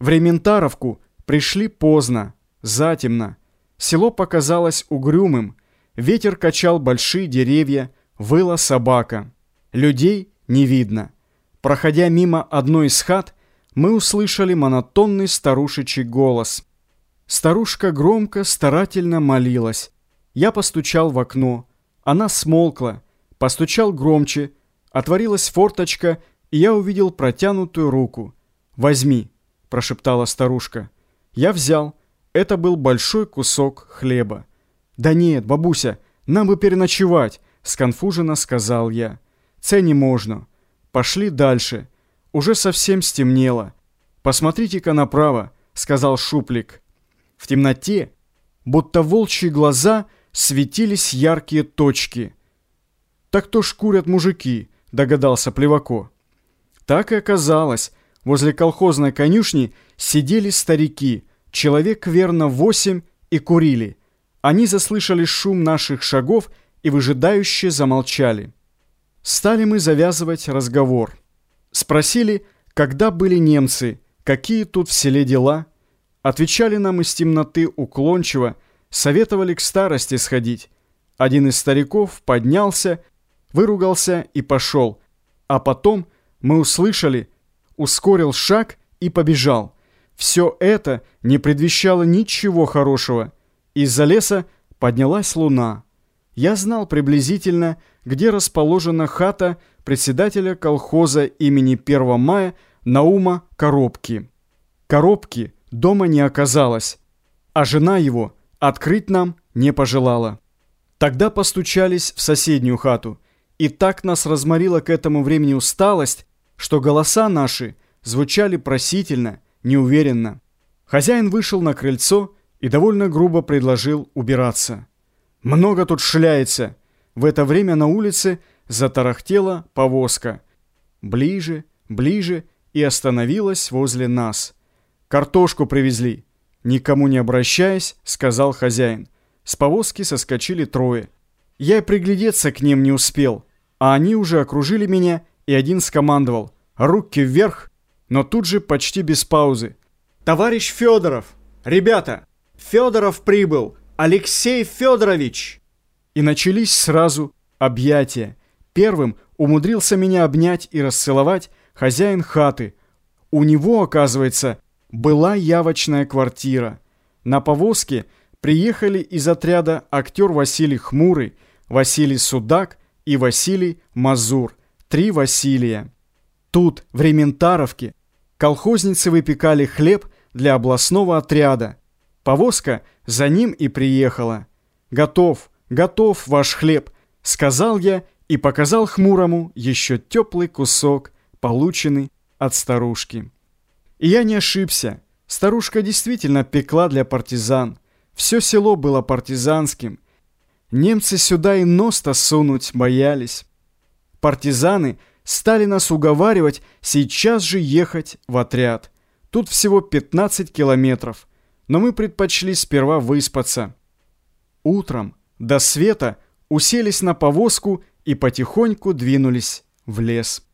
В Рементаровку пришли поздно, затемно. Село показалось угрюмым. Ветер качал большие деревья, выла собака. Людей не видно. Проходя мимо одной из хат, мы услышали монотонный старушечий голос. Старушка громко, старательно молилась. Я постучал в окно. Она смолкла. Постучал громче. Отворилась форточка, и я увидел протянутую руку. «Возьми», — прошептала старушка. Я взял. Это был большой кусок хлеба. «Да нет, бабуся, нам бы переночевать», — сконфуженно сказал я. «Це не можно. Пошли дальше. Уже совсем стемнело. Посмотрите-ка направо», — сказал Шуплик. В темноте, будто волчьи глаза, светились яркие точки. «Так то ж курят мужики», — догадался Плевако. Так и оказалось. Возле колхозной конюшни сидели старики, человек верно восемь, и курили. Они заслышали шум наших шагов и выжидающе замолчали. Стали мы завязывать разговор. Спросили, когда были немцы, какие тут в селе дела. Отвечали нам из темноты уклончиво, советовали к старости сходить. Один из стариков поднялся, выругался и пошел, а потом – мы услышали, ускорил шаг и побежал. Все это не предвещало ничего хорошего. Из-за леса поднялась луна. Я знал приблизительно, где расположена хата председателя колхоза имени 1 мая Наума Коробки. Коробки дома не оказалось, а жена его открыть нам не пожелала. Тогда постучались в соседнюю хату, и так нас разморила к этому времени усталость, что голоса наши звучали просительно, неуверенно. Хозяин вышел на крыльцо и довольно грубо предложил убираться. «Много тут шляется!» В это время на улице затарахтела повозка. Ближе, ближе и остановилась возле нас. «Картошку привезли!» Никому не обращаясь, сказал хозяин. С повозки соскочили трое. Я приглядеться к ним не успел, а они уже окружили меня и один скомандовал «Руки вверх!», но тут же почти без паузы. «Товарищ Федоров! Ребята! Федоров прибыл! Алексей Федорович!» И начались сразу объятия. Первым умудрился меня обнять и расцеловать хозяин хаты. У него, оказывается, была явочная квартира. На повозке приехали из отряда актер Василий Хмурый, Василий Судак и Василий Мазур три Василия. Тут, в Рементаровке, колхозницы выпекали хлеб для областного отряда. Повозка за ним и приехала. «Готов, готов ваш хлеб», — сказал я и показал хмурому еще теплый кусок, полученный от старушки. И я не ошибся. Старушка действительно пекла для партизан. Все село было партизанским. Немцы сюда и нос-то сунуть боялись. Партизаны стали нас уговаривать сейчас же ехать в отряд. Тут всего 15 километров, но мы предпочли сперва выспаться. Утром до света уселись на повозку и потихоньку двинулись в лес.